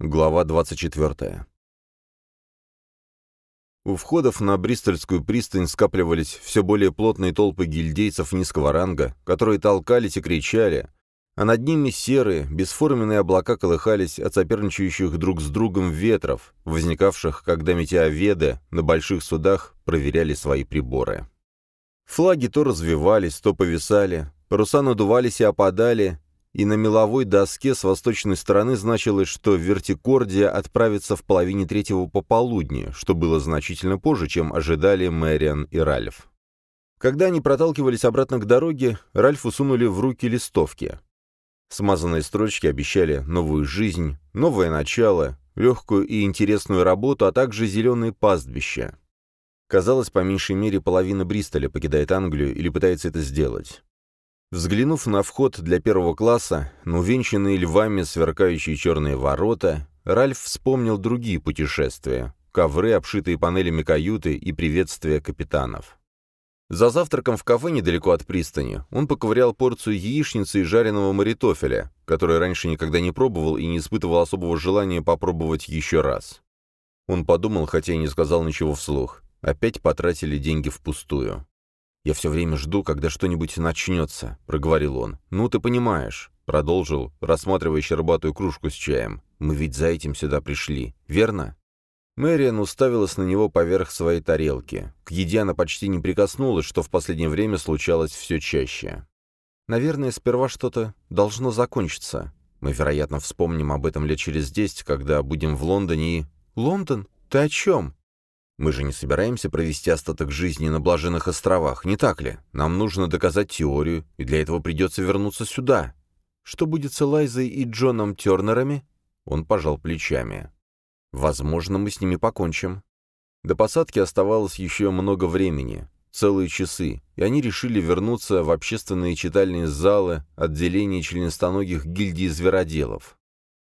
Глава 24. У входов на Бристольскую пристань скапливались все более плотные толпы гильдейцев низкого ранга, которые толкались и кричали, а над ними серые, бесформенные облака колыхались от соперничающих друг с другом ветров, возникавших, когда метеоведы на больших судах проверяли свои приборы. Флаги то развивались, то повисали, паруса надувались и опадали, и на меловой доске с восточной стороны значилось, что вертикордия отправится в половине третьего пополудни, что было значительно позже, чем ожидали Мэриан и Ральф. Когда они проталкивались обратно к дороге, Ральфу сунули в руки листовки. Смазанные строчки обещали новую жизнь, новое начало, легкую и интересную работу, а также зеленые пастбища. Казалось, по меньшей мере, половина Бристоля покидает Англию или пытается это сделать. Взглянув на вход для первого класса, на увенчанные львами сверкающие черные ворота, Ральф вспомнил другие путешествия, ковры, обшитые панелями каюты и приветствия капитанов. За завтраком в кафе недалеко от пристани он поковырял порцию яичницы и жареного маритофеля, который раньше никогда не пробовал и не испытывал особого желания попробовать еще раз. Он подумал, хотя и не сказал ничего вслух. Опять потратили деньги впустую. «Я все время жду, когда что-нибудь начнется», — проговорил он. «Ну, ты понимаешь», — продолжил, рассматривая щербатую кружку с чаем. «Мы ведь за этим сюда пришли, верно?» Мэриан уставилась на него поверх своей тарелки. К еде она почти не прикоснулась, что в последнее время случалось все чаще. «Наверное, сперва что-то должно закончиться. Мы, вероятно, вспомним об этом лет через десять, когда будем в Лондоне и...» «Лондон? Ты о чем?» «Мы же не собираемся провести остаток жизни на Блаженных островах, не так ли? Нам нужно доказать теорию, и для этого придется вернуться сюда. Что будет с Элайзой и Джоном Тернерами?» Он пожал плечами. Возможно, мы с ними покончим. До посадки оставалось еще много времени, целые часы, и они решили вернуться в общественные читальные залы отделения членистоногих гильдий звероделов.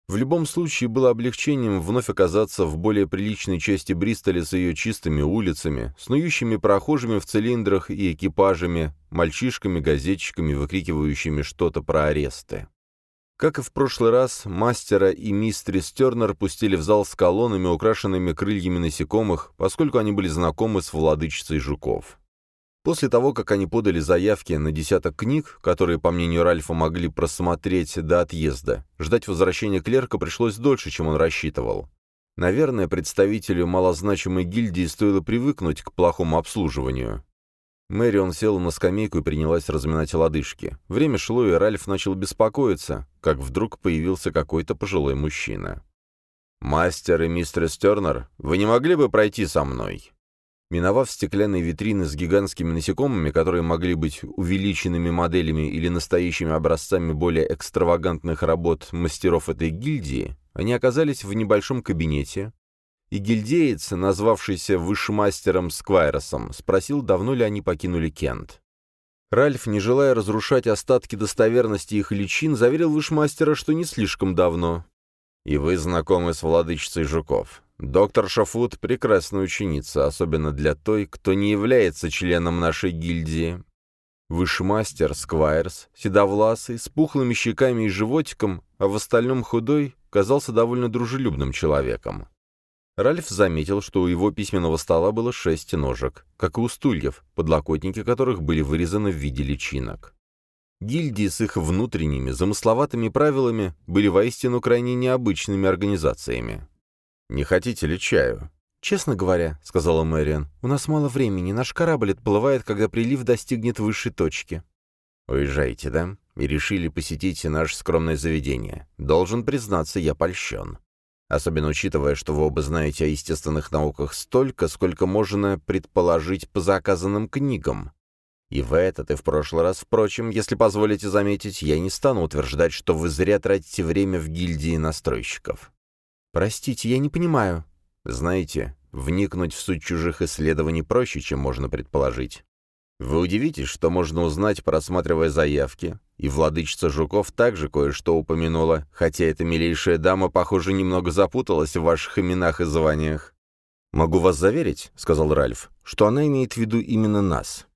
В любом случае было облегчением вновь оказаться в более приличной части Бристоля с ее чистыми улицами, снующими прохожими в цилиндрах и экипажами, мальчишками-газетчиками, выкрикивающими что-то про аресты. Как и в прошлый раз, мастера и мистерис Тернер пустили в зал с колоннами, украшенными крыльями насекомых, поскольку они были знакомы с владычицей жуков. После того, как они подали заявки на десяток книг, которые, по мнению Ральфа, могли просмотреть до отъезда, ждать возвращения клерка пришлось дольше, чем он рассчитывал. Наверное, представителю малозначимой гильдии стоило привыкнуть к плохому обслуживанию. Мэрион села на скамейку и принялась разминать лодыжки. Время шло, и Ральф начал беспокоиться, как вдруг появился какой-то пожилой мужчина. «Мастер и мистер Стернер, вы не могли бы пройти со мной?» Миновав стеклянные витрины с гигантскими насекомыми, которые могли быть увеличенными моделями или настоящими образцами более экстравагантных работ мастеров этой гильдии, они оказались в небольшом кабинете, и гильдеец, назвавшийся вышмастером Сквайросом, спросил, давно ли они покинули Кент. Ральф, не желая разрушать остатки достоверности их личин, заверил вышмастера, что не слишком давно. «И вы знакомы с владычицей жуков. Доктор Шафут — прекрасная ученица, особенно для той, кто не является членом нашей гильдии». Вышмастер Сквайрс, седовласый, с пухлыми щеками и животиком, а в остальном худой, казался довольно дружелюбным человеком. Ральф заметил, что у его письменного стола было шесть ножек, как и у стульев, подлокотники которых были вырезаны в виде личинок. Гильдии с их внутренними, замысловатыми правилами были воистину крайне необычными организациями. «Не хотите ли чаю?» «Честно говоря», — сказала Мэриан, — «у нас мало времени, наш корабль отплывает, когда прилив достигнет высшей точки». «Уезжаете, да? И решили посетить наше скромное заведение. Должен признаться, я польщен. Особенно учитывая, что вы оба знаете о естественных науках столько, сколько можно предположить по заказанным книгам. И в этот, и в прошлый раз, впрочем, если позволите заметить, я не стану утверждать, что вы зря тратите время в гильдии настройщиков. Простите, я не понимаю. Знаете, вникнуть в суть чужих исследований проще, чем можно предположить. Вы удивитесь, что можно узнать, просматривая заявки, и владычица Жуков также кое-что упомянула, хотя эта милейшая дама, похоже, немного запуталась в ваших именах и званиях. «Могу вас заверить», — сказал Ральф, — «что она имеет в виду именно нас».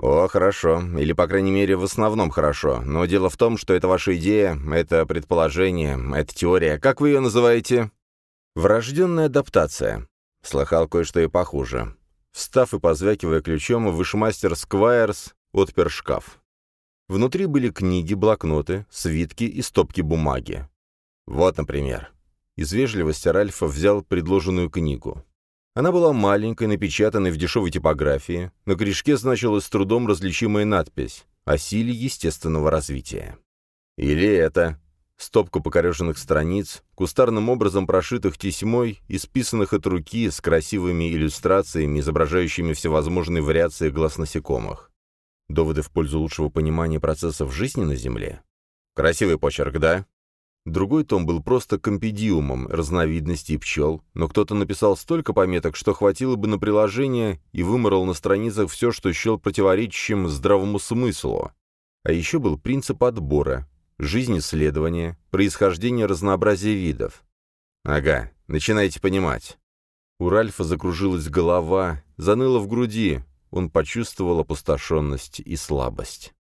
«О, хорошо. Или, по крайней мере, в основном хорошо. Но дело в том, что это ваша идея, это предположение, это теория. Как вы ее называете?» «Врожденная адаптация». Слыхал кое-что и похуже. Встав и позвякивая ключом, вышмастер Сквайрс отпер шкаф. Внутри были книги, блокноты, свитки и стопки бумаги. Вот, например. Из вежливости Ральфа взял предложенную книгу. Она была маленькой, напечатанной в дешевой типографии. На корешке значилась с трудом различимая надпись «О силе естественного развития». Или это стопка покореженных страниц, кустарным образом прошитых тесьмой, исписанных от руки с красивыми иллюстрациями, изображающими всевозможные вариации глаз насекомых. Доводы в пользу лучшего понимания процессов жизни на Земле. Красивый почерк, да? Другой том был просто компедиумом разновидностей пчел, но кто-то написал столько пометок, что хватило бы на приложение и выморал на страницах все, что счел противоречащим здравому смыслу. А еще был принцип отбора, жизнь исследования, происхождение разнообразия видов. Ага, начинаете понимать. У Ральфа закружилась голова, заныла в груди, он почувствовал опустошенность и слабость.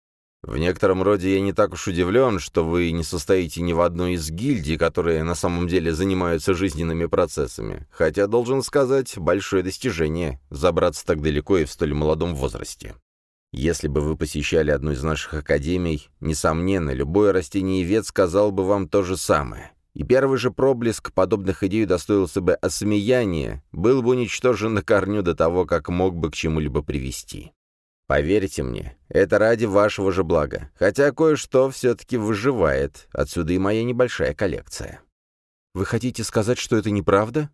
В некотором роде я не так уж удивлен, что вы не состоите ни в одной из гильдий, которые на самом деле занимаются жизненными процессами. Хотя, должен сказать, большое достижение — забраться так далеко и в столь молодом возрасте. Если бы вы посещали одну из наших академий, несомненно, любой растениевед сказал бы вам то же самое. И первый же проблеск подобных идей удостоился бы осмеяния, был бы уничтожен на корню до того, как мог бы к чему-либо привести. Поверьте мне, это ради вашего же блага, хотя кое-что все-таки выживает, отсюда и моя небольшая коллекция. Вы хотите сказать, что это неправда?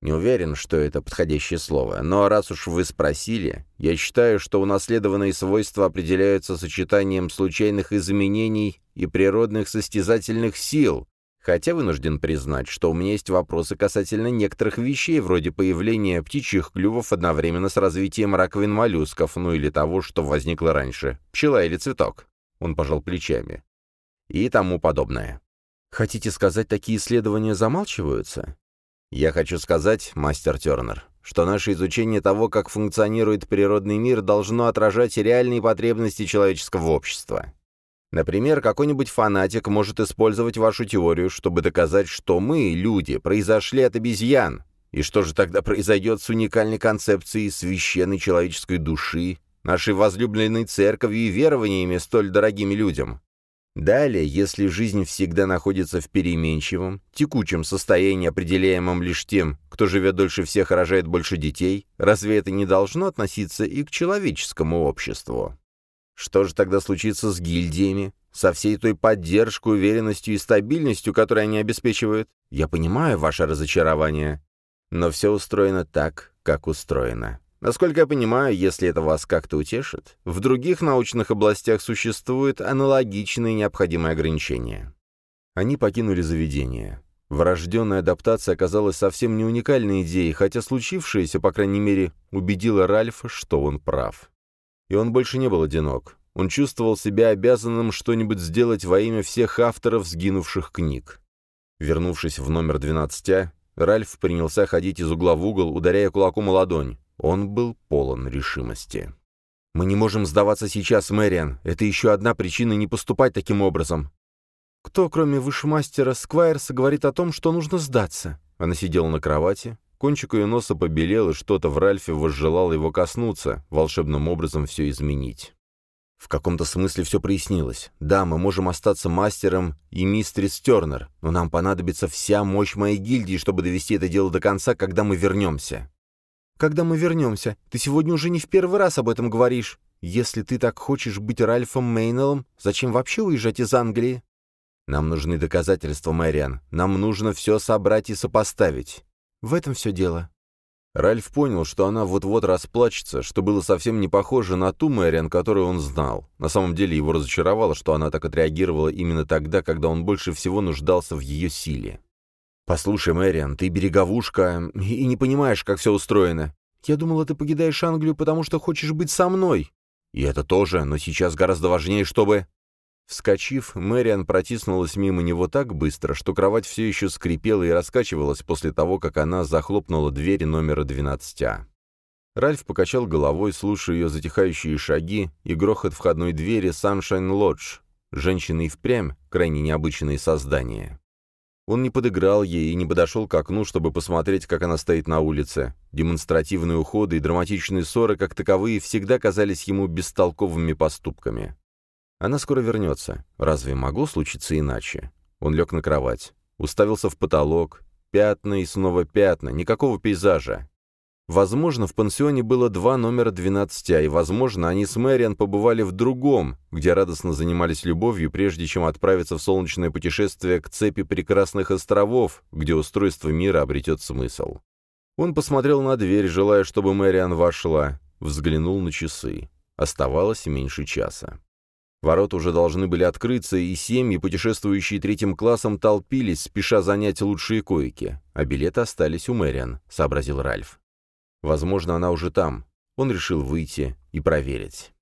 Не уверен, что это подходящее слово, но раз уж вы спросили, я считаю, что унаследованные свойства определяются сочетанием случайных изменений и природных состязательных сил, Хотя вынужден признать, что у меня есть вопросы касательно некоторых вещей, вроде появления птичьих клювов одновременно с развитием раковин моллюсков, ну или того, что возникло раньше, пчела или цветок. Он пожал плечами. И тому подобное. Хотите сказать, такие исследования замалчиваются? Я хочу сказать, мастер Тернер, что наше изучение того, как функционирует природный мир, должно отражать реальные потребности человеческого общества. Например, какой-нибудь фанатик может использовать вашу теорию, чтобы доказать, что мы, люди, произошли от обезьян. И что же тогда произойдет с уникальной концепцией священной человеческой души, нашей возлюбленной церковью и верованиями столь дорогими людям? Далее, если жизнь всегда находится в переменчивом, текучем состоянии, определяемом лишь тем, кто живет дольше всех и рожает больше детей, разве это не должно относиться и к человеческому обществу? Что же тогда случится с гильдиями? Со всей той поддержкой, уверенностью и стабильностью, которую они обеспечивают? Я понимаю ваше разочарование. Но все устроено так, как устроено. Насколько я понимаю, если это вас как-то утешит, в других научных областях существуют аналогичные необходимые ограничения. Они покинули заведение. Врожденная адаптация оказалась совсем не уникальной идеей, хотя случившееся, по крайней мере, убедило Ральфа, что он прав. И он больше не был одинок. Он чувствовал себя обязанным что-нибудь сделать во имя всех авторов сгинувших книг. Вернувшись в номер 12А, Ральф принялся ходить из угла в угол, ударяя кулаком о ладонь. Он был полон решимости. «Мы не можем сдаваться сейчас, Мэриан. Это еще одна причина не поступать таким образом». «Кто, кроме вышмастера Сквайрса, говорит о том, что нужно сдаться?» Она сидела на кровати, Кончик ее носа побелел, и что-то в Ральфе возжелало его коснуться, волшебным образом все изменить. В каком-то смысле все прояснилось. Да, мы можем остаться мастером и мистерис Тернер, но нам понадобится вся мощь моей гильдии, чтобы довести это дело до конца, когда мы вернемся. Когда мы вернемся? Ты сегодня уже не в первый раз об этом говоришь. Если ты так хочешь быть Ральфом Мейнеллом, зачем вообще уезжать из Англии? Нам нужны доказательства, Мэриан. Нам нужно все собрать и сопоставить. В этом все дело». Ральф понял, что она вот-вот расплачется, что было совсем не похоже на ту Мэриан, которую он знал. На самом деле его разочаровало, что она так отреагировала именно тогда, когда он больше всего нуждался в ее силе. «Послушай, Мэриан, ты береговушка и не понимаешь, как все устроено. Я думала, ты покидаешь Англию, потому что хочешь быть со мной. И это тоже, но сейчас гораздо важнее, чтобы...» Вскочив, Мэриан протиснулась мимо него так быстро, что кровать все еще скрипела и раскачивалась после того, как она захлопнула двери номера 12А. Ральф покачал головой, слушая ее затихающие шаги и грохот входной двери Sunshine Lodge. Женщины и впрямь крайне необычные создания. Он не подыграл ей и не подошел к окну, чтобы посмотреть, как она стоит на улице. Демонстративные уходы и драматичные ссоры, как таковые, всегда казались ему бестолковыми поступками. Она скоро вернется. Разве могло случиться иначе? Он лег на кровать, уставился в потолок. Пятна и снова пятна, никакого пейзажа. Возможно, в пансионе было два номера 12А, и, возможно, они с Мэриан побывали в другом, где радостно занимались любовью, прежде чем отправиться в солнечное путешествие к цепи прекрасных островов, где устройство мира обретет смысл. Он посмотрел на дверь, желая, чтобы Мэриан вошла, взглянул на часы. Оставалось меньше часа. Ворота уже должны были открыться, и семьи, путешествующие третьим классом, толпились, спеша занять лучшие койки. А билеты остались у Мэриан, сообразил Ральф. Возможно, она уже там. Он решил выйти и проверить.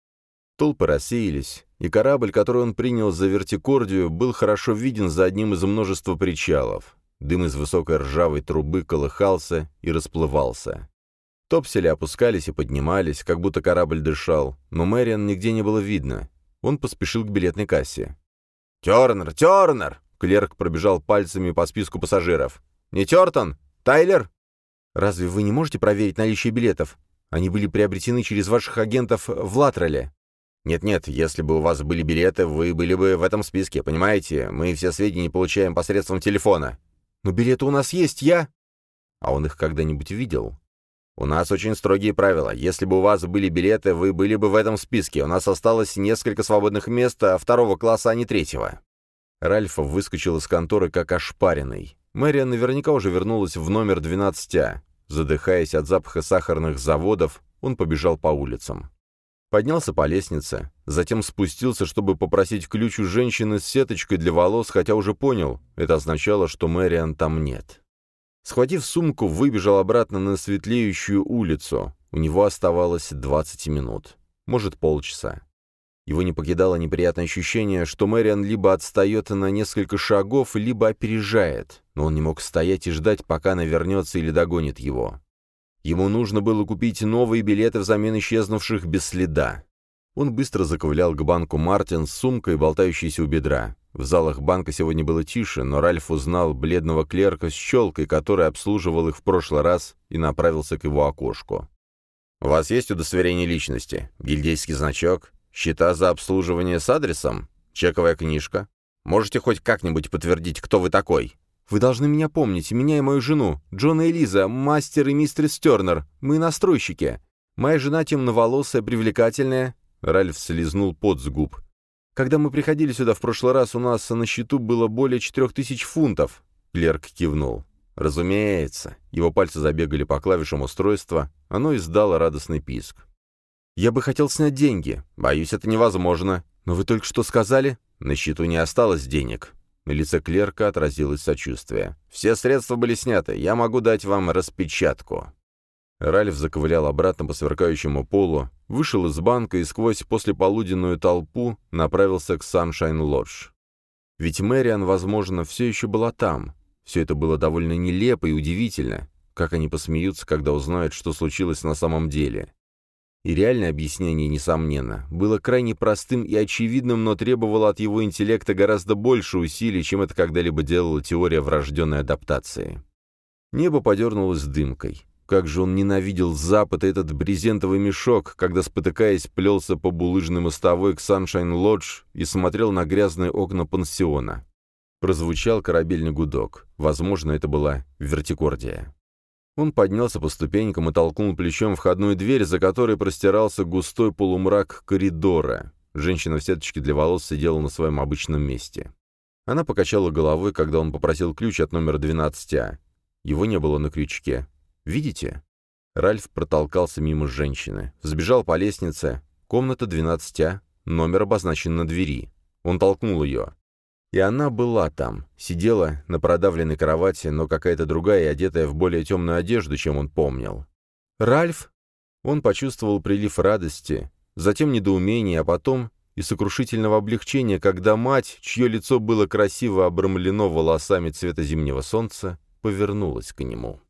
Толпы рассеялись, и корабль, который он принял за вертикордию, был хорошо виден за одним из множества причалов. Дым из высокой ржавой трубы колыхался и расплывался. Топсели опускались и поднимались, как будто корабль дышал, но Мэриан нигде не было видно. Он поспешил к билетной кассе. «Тернер! Тернер!» Клерк пробежал пальцами по списку пассажиров. «Не Тертон? Тайлер?» Разве вы не можете проверить наличие билетов? Они были приобретены через ваших агентов в Латреле. Нет-нет, если бы у вас были билеты, вы были бы в этом списке, понимаете? Мы все сведения получаем посредством телефона. Но билеты у нас есть, я... А он их когда-нибудь видел? У нас очень строгие правила. Если бы у вас были билеты, вы были бы в этом списке. У нас осталось несколько свободных мест а второго класса, а не третьего. Ральф выскочил из конторы как ошпаренный. Мэриан наверняка уже вернулась в номер 12А. Задыхаясь от запаха сахарных заводов, он побежал по улицам. Поднялся по лестнице, затем спустился, чтобы попросить ключ у женщины с сеточкой для волос, хотя уже понял, это означало, что Мэриан там нет. Схватив сумку, выбежал обратно на светлеющую улицу. У него оставалось 20 минут, может полчаса. Его не покидало неприятное ощущение, что Мэриан либо отстает на несколько шагов, либо опережает, но он не мог стоять и ждать, пока она вернется или догонит его. Ему нужно было купить новые билеты взамен исчезнувших без следа. Он быстро заковылял к банку Мартин с сумкой, болтающейся у бедра. В залах банка сегодня было тише, но Ральф узнал бледного клерка с щелкой, который обслуживал их в прошлый раз, и направился к его окошку. «У вас есть удостоверение личности? Гильдейский значок? Счета за обслуживание с адресом? Чековая книжка? Можете хоть как-нибудь подтвердить, кто вы такой?» «Вы должны меня помнить, меня и мою жену, Джона и Лиза, мастер и мистерс Тернер. Мы настройщики. Моя жена темноволосая, привлекательная». Ральф слезнул пот с губ. «Когда мы приходили сюда в прошлый раз, у нас на счету было более четырех тысяч фунтов». Клерк кивнул. «Разумеется». Его пальцы забегали по клавишам устройства. Оно издало радостный писк. «Я бы хотел снять деньги. Боюсь, это невозможно. Но вы только что сказали...» «На счету не осталось денег». На лице клерка отразилось сочувствие. «Все средства были сняты. Я могу дать вам распечатку». Ральф заковылял обратно по сверкающему полу, вышел из банка и сквозь послеполуденную толпу направился к Sunshine Lodge. Ведь Мэриан, возможно, все еще была там. Все это было довольно нелепо и удивительно. Как они посмеются, когда узнают, что случилось на самом деле. И реальное объяснение, несомненно, было крайне простым и очевидным, но требовало от его интеллекта гораздо больше усилий, чем это когда-либо делала теория врожденной адаптации. Небо подернулось дымкой. Как же он ненавидел Запад и этот брезентовый мешок, когда, спотыкаясь, плелся по булыжной мостовой к Саншайн Лодж и смотрел на грязные окна пансиона. Прозвучал корабельный гудок. Возможно, это была вертикордия. Он поднялся по ступенькам и толкнул плечом входную дверь, за которой простирался густой полумрак коридора. Женщина в сеточке для волос сидела на своем обычном месте. Она покачала головой, когда он попросил ключ от номера 12А. Его не было на крючке. «Видите?» Ральф протолкался мимо женщины, сбежал по лестнице. Комната 12А, номер обозначен на двери. Он толкнул ее. И она была там, сидела на продавленной кровати, но какая-то другая одетая в более темную одежду, чем он помнил. «Ральф?» Он почувствовал прилив радости, затем недоумение, а потом и сокрушительного облегчения, когда мать, чье лицо было красиво обрамлено волосами цвета зимнего солнца, повернулась к нему.